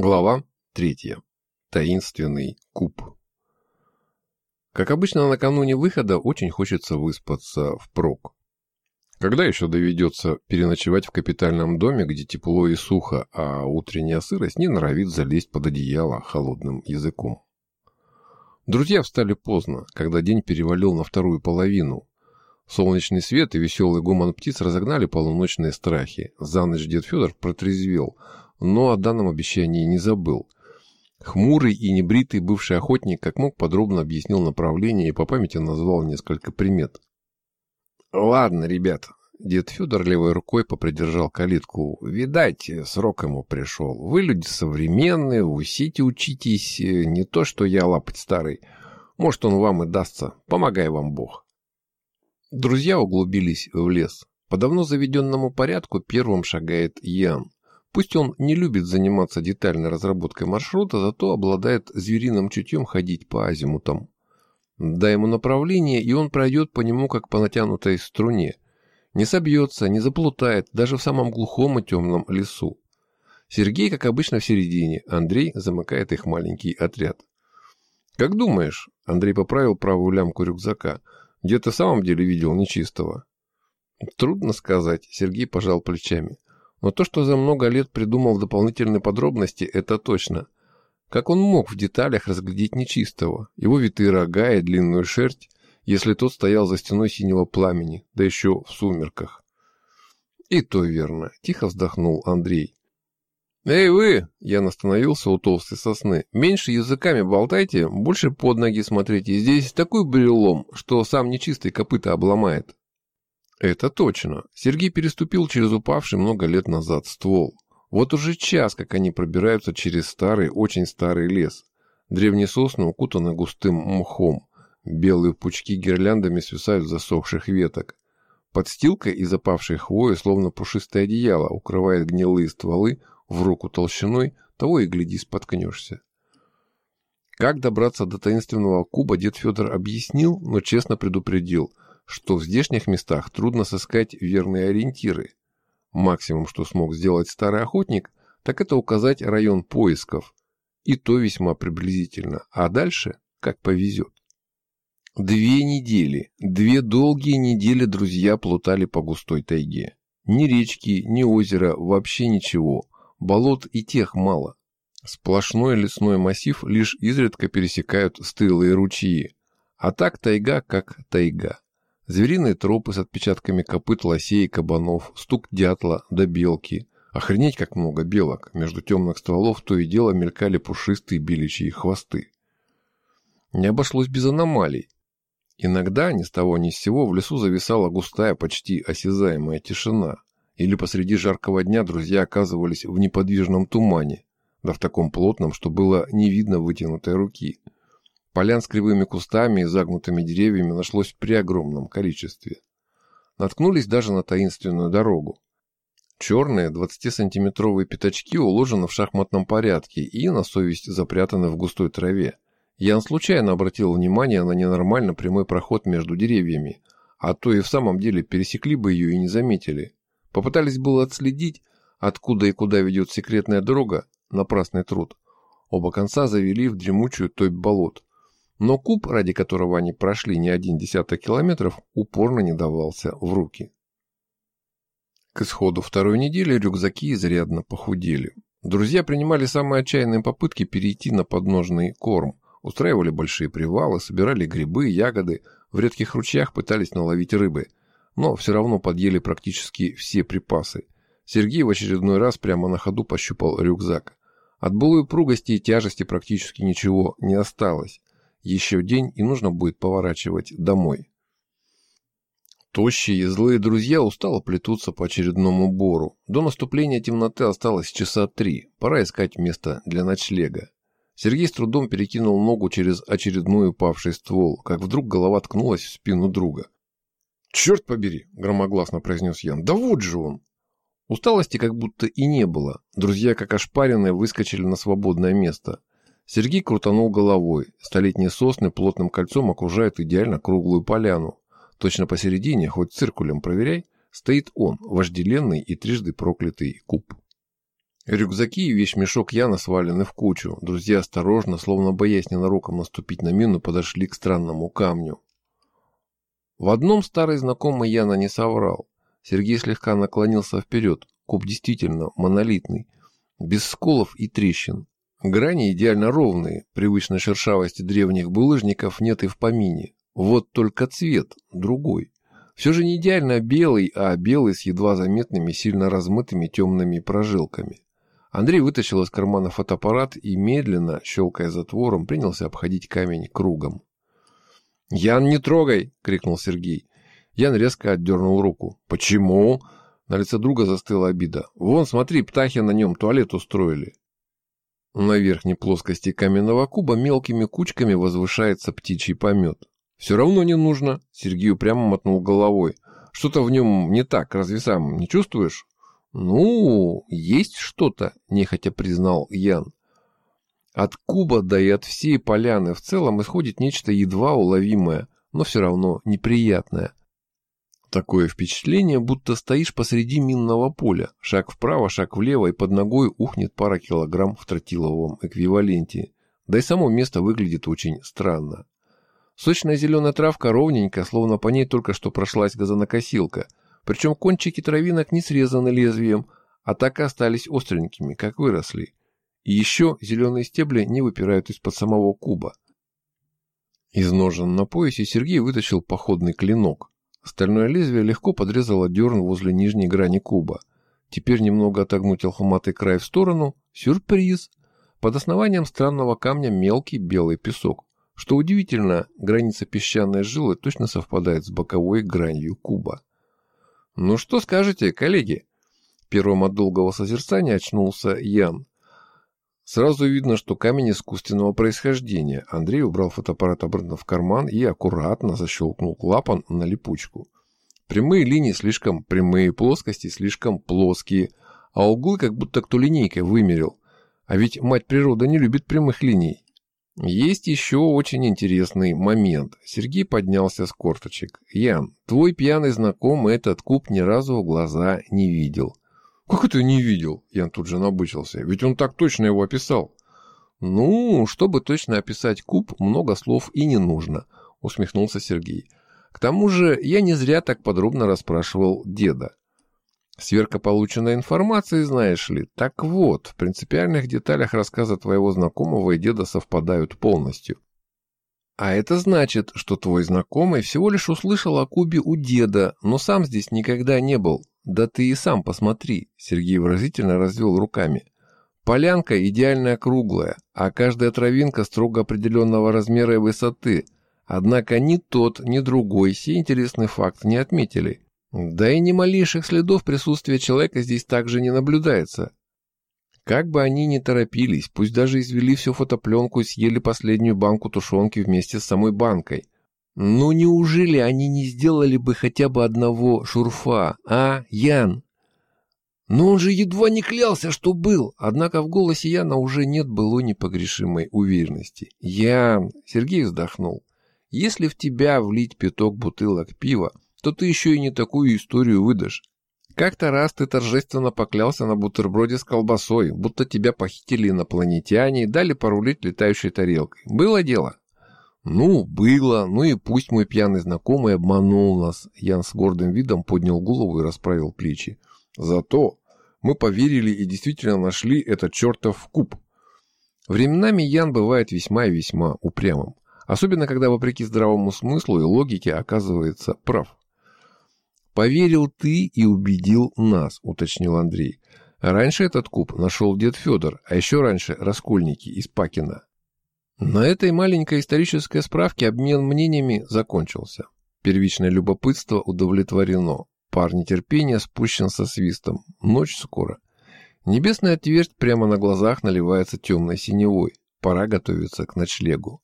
Глава третья. Таинственный куб. Как обычно, накануне выхода очень хочется выспаться впрок. Когда еще доведется переночевать в капитальном доме, где тепло и сухо, а утренняя сырость не норовит залезть под одеяло холодным языком? Друзья встали поздно, когда день перевалил на вторую половину. Солнечный свет и веселый гуман птиц разогнали полуночные страхи. За ночь дед Федор протрезвел – но о данном обещании не забыл. Хмурый и небритый бывший охотник как мог подробно объяснил направление и по памяти назвал несколько примет. «Ладно, ребята». Дед Федор левой рукой попридержал калитку. «Видать, срок ему пришел. Вы люди современные, усите учитесь. Не то, что я лапать старый. Может, он вам и дастся. Помогай вам Бог». Друзья углубились в лес. По давно заведенному порядку первым шагает Ян. Пусть он не любит заниматься детальной разработкой маршрута, зато обладает звериным чутьем ходить по азимутам. Дай ему направление, и он пройдет по нему, как по натянутой струне. Не собьется, не заплутает, даже в самом глухом и темном лесу. Сергей, как обычно, в середине, Андрей замыкает их маленький отряд. «Как думаешь?» – Андрей поправил правую лямку рюкзака. «Где ты в самом деле видел нечистого?» «Трудно сказать», – Сергей пожал плечами. Но то, что за много лет придумал дополнительные подробности, это точно. Как он мог в деталях разглядеть нечистого, его витые рога и длинную шерсть, если тот стоял за стеной синего пламени, да еще в сумерках? И то верно, тихо вздохнул Андрей. «Эй вы!» – я остановился у толстой сосны. «Меньше языками болтайте, больше под ноги смотрите. Здесь такой брелом, что сам нечистый копыта обломает». Это точно. Сергей переступил через упавший много лет назад ствол. Вот уже час, как они пробираются через старый, очень старый лес. Древние сосны укутаны густым мхом. Белые пучки гирляндами свисают с засохших веток. Подстилка из опавшей хвои, словно пушистое одеяло, укрывает гнилые стволы в руку толщиной, того и гляди споткнешься. Как добраться до таинственного куба, дед Федор объяснил, но честно предупредил – что в здешних местах трудно сыскать верные ориентиры. Максимум, что смог сделать старый охотник, так это указать район поисков, и то весьма приблизительно, а дальше как повезет. Две недели, две долгие недели друзья плутали по густой тайге. Ни речки, ни озера, вообще ничего, болот и тех мало. Сплошной лесной массив лишь изредка пересекают стылые ручьи, а так тайга как тайга. Звериные тропы с отпечатками копыт лосей и кабанов, стук дятла до белки. Охренеть, как много белок. Между темных стволов то и дело мелькали пушистые беличьи хвосты. Не обошлось без аномалий. Иногда ни с того ни с сего в лесу зависала густая, почти осязаемая тишина. Или посреди жаркого дня друзья оказывались в неподвижном тумане, да в таком плотном, что было не видно вытянутой руки – Полян с кривыми кустами и загнутыми деревьями нашлось при огромном количестве. Наткнулись даже на таинственную дорогу. Черные 20-сантиметровые пятачки уложены в шахматном порядке и на совесть запрятаны в густой траве. Ян случайно обратил внимание на ненормально прямой проход между деревьями, а то и в самом деле пересекли бы ее и не заметили. Попытались было отследить, откуда и куда ведет секретная дорога, напрасный труд. Оба конца завели в дремучую топь болот. Но куб, ради которого они прошли не один десяток километров, упорно не давался в руки. К исходу второй недели рюкзаки изрядно похудели. Друзья принимали самые отчаянные попытки перейти на подножный корм, устраивали большие привалы, собирали грибы, ягоды, в редких ручьях пытались наловить рыбы, но все равно подъели практически все припасы. Сергей в очередной раз прямо на ходу пощупал рюкзак. От былой упругости и тяжести практически ничего не осталось. Еще день, и нужно будет поворачивать домой. Тощие и злые друзья устало плетутся по очередному бору. До наступления темноты осталось часа три. Пора искать место для ночлега. Сергей с трудом перекинул ногу через очередной упавший ствол, как вдруг голова ткнулась в спину друга. «Черт побери!» – громогласно произнес Ян. «Да вот же он!» Усталости как будто и не было. Друзья, как ошпаренные, выскочили на свободное место. Сергей крутанул головой. Столетние сосны плотным кольцом окружают идеально круглую поляну. Точно посередине, хоть циркулем проверяй, стоит он, вожделенный и трижды проклятый куб. Рюкзаки и вещмешок Яна свалены в кучу. Друзья осторожно, словно боясь ненароком наступить на мину, подошли к странному камню. В одном старый знакомый Яна не соврал. Сергей слегка наклонился вперед. Куб действительно монолитный, без сколов и трещин. Грани идеально ровные, привычной шершавости древних булыжников нет и в помине. Вот только цвет другой. Все же не идеально белый, а белый с едва заметными, сильно размытыми темными прожилками. Андрей вытащил из кармана фотоаппарат и, медленно, щелкая затвором, принялся обходить камень кругом. «Ян, не трогай!» — крикнул Сергей. Ян резко отдернул руку. «Почему?» На лице друга застыла обида. «Вон, смотри, птахи на нем туалет устроили». На верхней плоскости каменного куба мелкими кучками возвышается птичий помет. «Все равно не нужно», — Сергей упрямо мотнул головой. «Что-то в нем не так, разве сам не чувствуешь?» «Ну, есть что-то», — нехотя признал Ян. От куба, да и от всей поляны в целом исходит нечто едва уловимое, но все равно неприятное. Такое впечатление, будто стоишь посреди минного поля. Шаг вправо, шаг влево, и под ногой ухнет пара килограмм в тротиловом эквиваленте. Да и само место выглядит очень странно. Сочная зеленая травка ровненько, словно по ней только что прошлась газонокосилка – причем кончики травинок не срезаны лезвием, а так и остались остренькими, как выросли. И еще зеленые стебли не выпирают из-под самого куба. Из ножен на поясе Сергей вытащил походный клинок. Стальное лезвие легко подрезало дерн возле нижней грани куба. Теперь немного отогнуть лохматый край в сторону. Сюрприз! Под основанием странного камня мелкий белый песок. Что удивительно, граница песчаной жилы точно совпадает с боковой гранью куба. «Ну что скажете, коллеги?» Первым от долгого созерцания очнулся Ян. Сразу видно, что камень искусственного происхождения. Андрей убрал фотоаппарат обратно в карман и аккуратно защелкнул клапан на липучку. Прямые линии слишком прямые, плоскости слишком плоские, а углы как будто кто линейкой вымерил. А ведь мать природа не любит прямых линий. Есть еще очень интересный момент. Сергей поднялся с корточек. Ян, твой пьяный знакомый этот куб ни разу в глаза не видел. Как это не видел? Ян тут же набычился. Ведь он так точно его описал. Ну, чтобы точно описать куб, много слов и не нужно, усмехнулся Сергей. К тому же я не зря так подробно расспрашивал деда. Сверка полученной информации, знаешь ли. Так вот, в принципиальных деталях рассказа твоего знакомого и деда совпадают полностью. А это значит, что твой знакомый всего лишь услышал о Кубе у деда, но сам здесь никогда не был. Да ты и сам посмотри, Сергей выразительно развел руками. Полянка идеально круглая, а каждая травинка строго определенного размера и высоты. Однако ни тот, ни другой сей интересный факт не отметили. Да и ни малейших следов присутствия человека здесь также не наблюдается. Как бы они ни торопились, пусть даже извели всю фотопленку и съели последнюю банку тушенки вместе с самой банкой. Но неужели они не сделали бы хотя бы одного шурфа, а, Ян? Но он же едва не клялся, что был. Однако в голосе Яна уже нет было непогрешимой уверенности. Ян, Сергей вздохнул, если в тебя влить пяток бутылок пива, то ты еще и не такую историю выдашь. Как-то раз ты торжественно поклялся на бутерброде с колбасой, будто тебя похитили инопланетяне и дали порулить летающей тарелкой. Было дело? Ну, было. Ну и пусть мой пьяный знакомый обманул нас. Ян с гордым видом поднял голову и расправил плечи. Зато мы поверили и действительно нашли этот чертов куб. Временами Ян бывает весьма и весьма упрямым. Особенно, когда вопреки здравому смыслу и логике оказывается прав. «Поверил ты и убедил нас», — уточнил Андрей. «Раньше этот куб нашел дед Федор, а еще раньше Раскольники из Пакина». На этой маленькой исторической справке обмен мнениями закончился. Первичное любопытство удовлетворено. Пар нетерпения спущен со свистом. Ночь скоро. Небесная твердь прямо на глазах наливается темной синевой. Пора готовиться к ночлегу.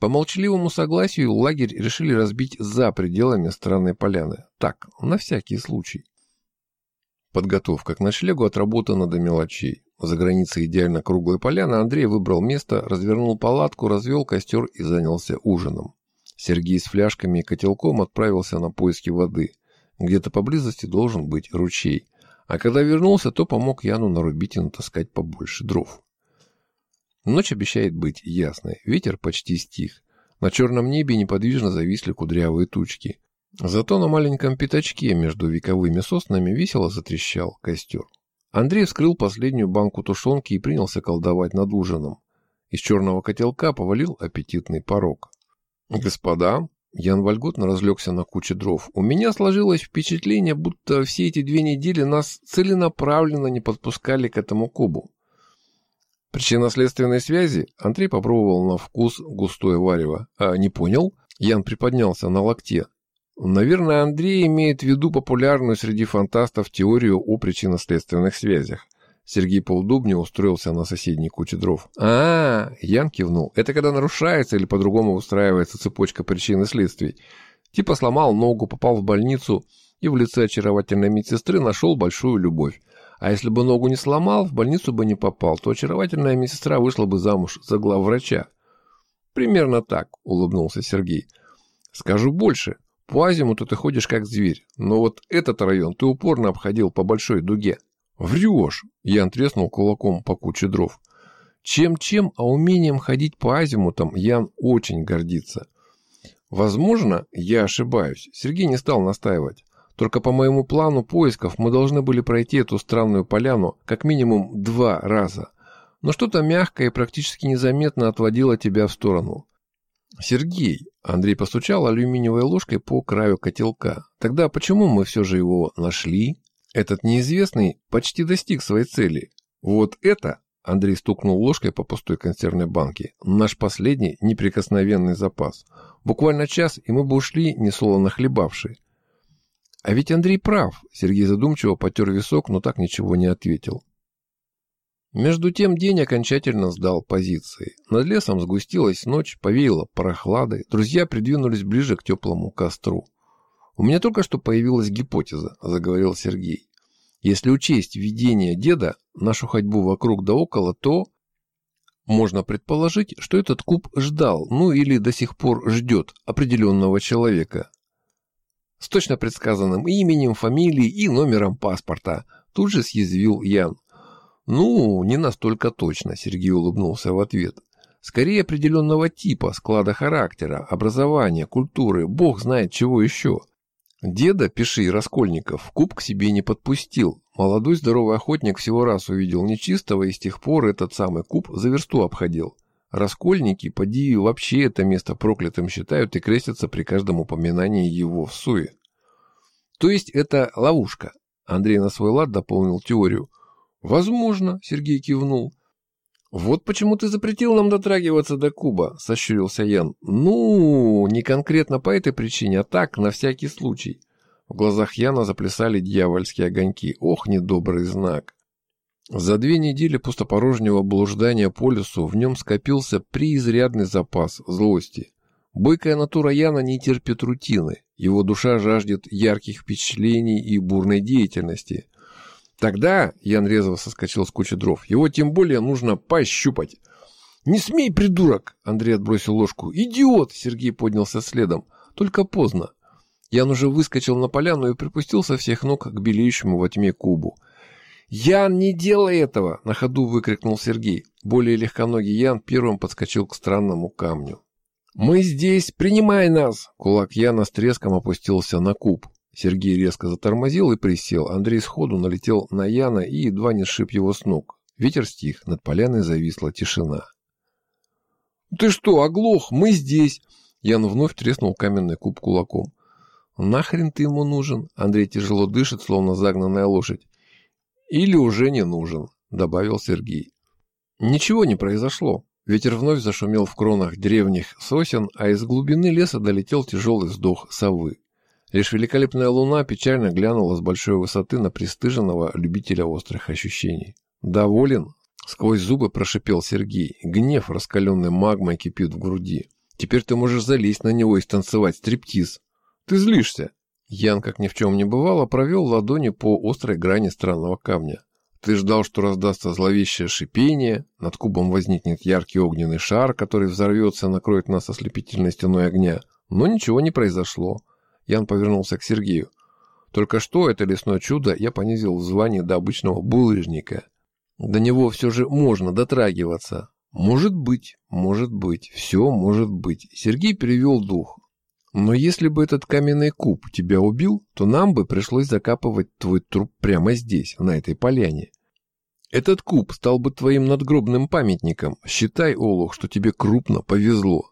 По молчаливому согласию лагерь решили разбить за пределами странной поляны. Так, на всякий случай. Подготовка к ночлегу отработана до мелочей. За границей идеально круглой поляны Андрей выбрал место, развернул палатку, развел костер и занялся ужином. Сергей с фляжками и котелком отправился на поиски воды. Где-то поблизости должен быть ручей. А когда вернулся, то помог Яну нарубить и натаскать побольше дров. Ночь обещает быть ясной, ветер почти стих. На черном небе неподвижно зависли кудрявые тучки. Зато на маленьком пятачке между вековыми соснами весело затрещал костер. Андрей вскрыл последнюю банку тушенки и принялся колдовать над ужином. Из черного котелка повалил аппетитный порог. «Господа», Ян вольготно разлегся на куче дров. «У меня сложилось впечатление, будто все эти две недели нас целенаправленно не подпускали к этому кубу. Причинно-следственной связи Андрей попробовал на вкус густое варево. А не понял? Ян приподнялся на локте. Наверное, Андрей имеет в виду популярную среди фантастов теорию о причинно-следственных связях. Сергей поудобнее устроился на соседней куче дров. а, -а, -а Ян кивнул. «Это когда нарушается или по-другому устраивается цепочка причин и следствий. Типа сломал ногу, попал в больницу и в лице очаровательной медсестры нашел большую любовь. А если бы ногу не сломал, в больницу бы не попал, то очаровательная медсестра вышла бы замуж за главврача. Примерно так, улыбнулся Сергей. Скажу больше. По азимуту ты ходишь как зверь, но вот этот район ты упорно обходил по большой дуге. Врешь! Ян треснул кулаком по куче дров. Чем-чем, а умением ходить по азимутам Ян очень гордится. Возможно, я ошибаюсь. Сергей не стал настаивать. Только по моему плану поисков мы должны были пройти эту странную поляну как минимум два раза. Но что-то мягкое и практически незаметно отводило тебя в сторону. «Сергей», — Андрей постучал алюминиевой ложкой по краю котелка, «тогда почему мы все же его нашли? Этот неизвестный почти достиг своей цели. Вот это, — Андрей стукнул ложкой по пустой консервной банке, — наш последний неприкосновенный запас. Буквально час, и мы бы ушли, несолоно хлебавшие. А ведь Андрей прав. Сергей задумчиво потер висок, но так ничего не ответил. Между тем день окончательно сдал позиции. Над лесом сгустилась ночь, повеяло прохладой. Друзья придвинулись ближе к теплому костру. «У меня только что появилась гипотеза», — заговорил Сергей. «Если учесть видение деда, нашу ходьбу вокруг да около, то...» Можно предположить, что этот куб ждал, ну или до сих пор ждет определенного человека, с точно предсказанным именем, фамилией и номером паспорта. Тут же съязвил Ян. «Ну, не настолько точно», — Сергей улыбнулся в ответ. «Скорее определенного типа, склада характера, образования, культуры, бог знает чего еще. Деда, пиши, Раскольников, в куб к себе не подпустил. Молодой здоровый охотник всего раз увидел нечистого и с тех пор этот самый куб за версту обходил. Раскольники, поди, вообще это место проклятым считают и крестятся при каждом упоминании его в суе. То есть это ловушка. Андрей на свой лад дополнил теорию. Возможно, Сергей кивнул. Вот почему ты запретил нам дотрагиваться до куба, сощурился Ян. Ну, не конкретно по этой причине, а так, на всякий случай. В глазах Яна заплясали дьявольские огоньки. Ох, недобрый знак. За две недели пустопорожнего блуждания по лесу в нем скопился преизрядный запас злости. Бойкая натура Яна не терпит рутины, его душа жаждет ярких впечатлений и бурной деятельности. Тогда, Ян резво соскочил с кучи дров, его тем более нужно пощупать. «Не смей, придурок!» — Андрей отбросил ложку. «Идиот!» — Сергей поднялся следом. Только поздно. Ян уже выскочил на поляну и припустил со всех ног к белеющему во тьме кубу. «Ян, не делай этого!» — на ходу выкрикнул Сергей. Более легконогий Ян первым подскочил к странному камню. «Мы здесь! Принимай нас!» Кулак Яна с треском опустился на куб. Сергей резко затормозил и присел. Андрей сходу налетел на Яна и едва не сшиб его с ног. Ветер стих, над поляной зависла тишина. «Ты что, оглох? Мы здесь!» Ян вновь треснул каменный куб кулаком. «Нахрен ты ему нужен?» Андрей тяжело дышит, словно загнанная лошадь. «Или уже не нужен», — добавил Сергей. Ничего не произошло. Ветер вновь зашумел в кронах древних сосен, а из глубины леса долетел тяжелый вздох совы. Лишь великолепная луна печально глянула с большой высоты на пристыженного любителя острых ощущений. «Доволен?» — сквозь зубы прошипел Сергей. Гнев, раскаленный магмой, кипит в груди. «Теперь ты можешь залезть на него и станцевать стриптиз. Ты злишься!» Ян, как ни в чем не бывало, провел ладони по острой грани странного камня. Ты ждал, что раздастся зловещее шипение, над кубом возникнет яркий огненный шар, который взорвется и накроет нас ослепительной стеной огня. Но ничего не произошло. Ян повернулся к Сергею. Только что это лесное чудо я понизил в звании до обычного булыжника. До него все же можно дотрагиваться. Может быть, может быть, все может быть. Сергей перевел дух. Но если бы этот каменный куб тебя убил, то нам бы пришлось закапывать твой труп прямо здесь, на этой поляне. Этот куб стал бы твоим надгробным памятником. Считай, Олух, что тебе крупно повезло.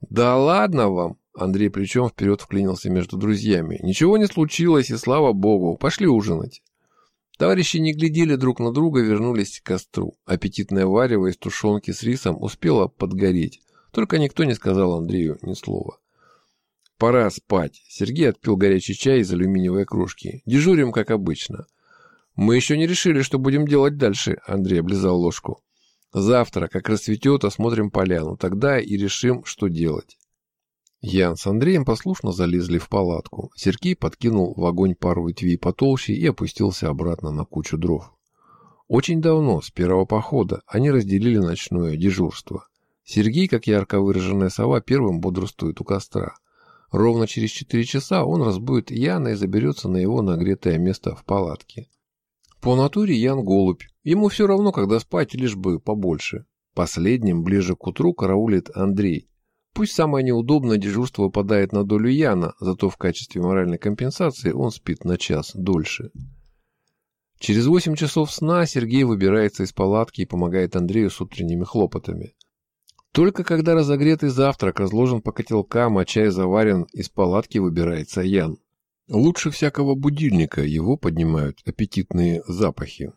Да ладно вам, Андрей плечом вперед вклинился между друзьями. Ничего не случилось, и слава богу. Пошли ужинать. Товарищи не глядели друг на друга, вернулись к костру. Аппетитное варево из тушенки с рисом успело подгореть. Только никто не сказал Андрею ни слова. Пора спать. Сергей отпил горячий чай из алюминиевой кружки. Дежурим, как обычно. Мы еще не решили, что будем делать дальше, Андрей облизал ложку. Завтра, как рассветет, осмотрим поляну. Тогда и решим, что делать. Ян с Андреем послушно залезли в палатку. Сергей подкинул в огонь пару ветвей потолще и опустился обратно на кучу дров. Очень давно, с первого похода, они разделили ночное дежурство. Сергей, как ярко выраженная сова, первым бодрствует у костра. Ровно через четыре часа он разбудит Яна и заберется на его нагретое место в палатке. По натуре Ян голубь. Ему все равно, когда спать, лишь бы побольше. Последним, ближе к утру, караулит Андрей. Пусть самое неудобное дежурство выпадает на долю Яна, зато в качестве моральной компенсации он спит на час дольше. Через восемь часов сна Сергей выбирается из палатки и помогает Андрею с утренними хлопотами. Только когда разогретый завтрак разложен по котелкам, а чай заварен, из палатки выбирается Ян. Лучше всякого будильника его поднимают аппетитные запахи.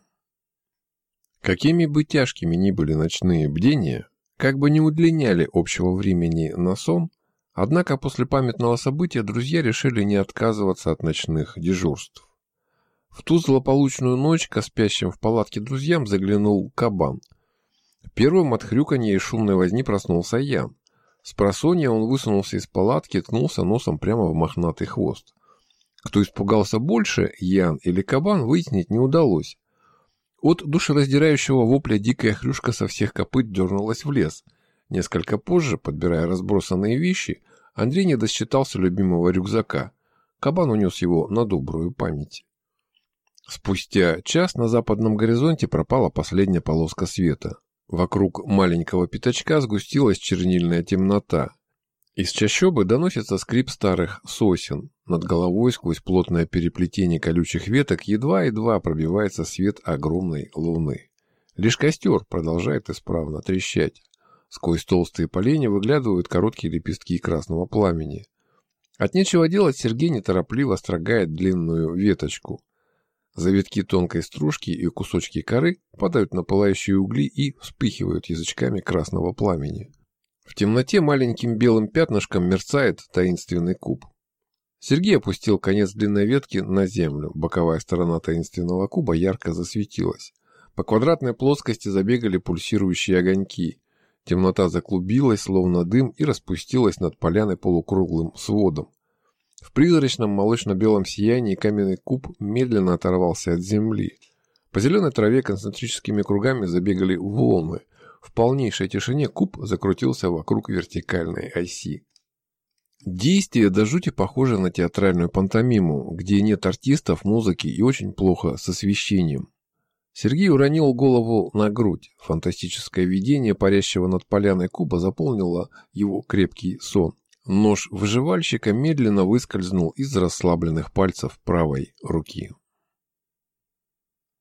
Какими бы тяжкими ни были ночные бдения, как бы не удлиняли общего времени на сон, однако после памятного события друзья решили не отказываться от ночных дежурств. В ту злополучную ночь к спящим в палатке друзьям заглянул кабан. Первым от хрюканья и шумной возни проснулся Ян. С просонья он высунулся из палатки и ткнулся носом прямо в мохнатый хвост. Кто испугался больше, Ян или кабан, выяснить не удалось. От душераздирающего вопля дикая хрюшка со всех копыт дернулась в лес. Несколько позже, подбирая разбросанные вещи, Андрей не досчитался любимого рюкзака. Кабан унес его на добрую память. Спустя час на западном горизонте пропала последняя полоска света. Вокруг маленького пятачка сгустилась чернильная темнота. Из чащобы доносится скрип старых сосен. Над головой сквозь плотное переплетение колючих веток едва-едва пробивается свет огромной луны. Лишь костер продолжает исправно трещать. Сквозь толстые поленья выглядывают короткие лепестки красного пламени. От нечего делать Сергей неторопливо строгает длинную веточку. Завитки тонкой стружки и кусочки коры падают на пылающие угли и вспыхивают язычками красного пламени. В темноте маленьким белым пятнышком мерцает таинственный куб. Сергей опустил конец длинной ветки на землю. Боковая сторона таинственного куба ярко засветилась. По квадратной плоскости забегали пульсирующие огоньки. Темнота заклубилась, словно дым, и распустилась над поляной полукруглым сводом. В призрачном молочно-белом сиянии каменный куб медленно оторвался от земли. По зеленой траве концентрическими кругами забегали волны – в полнейшей тишине куб закрутился вокруг вертикальной оси. Действие до жути похоже на театральную пантомиму, где нет артистов, музыки и очень плохо с освещением. Сергей уронил голову на грудь. Фантастическое видение парящего над поляной куба заполнило его крепкий сон. Нож выживальщика медленно выскользнул из расслабленных пальцев правой руки.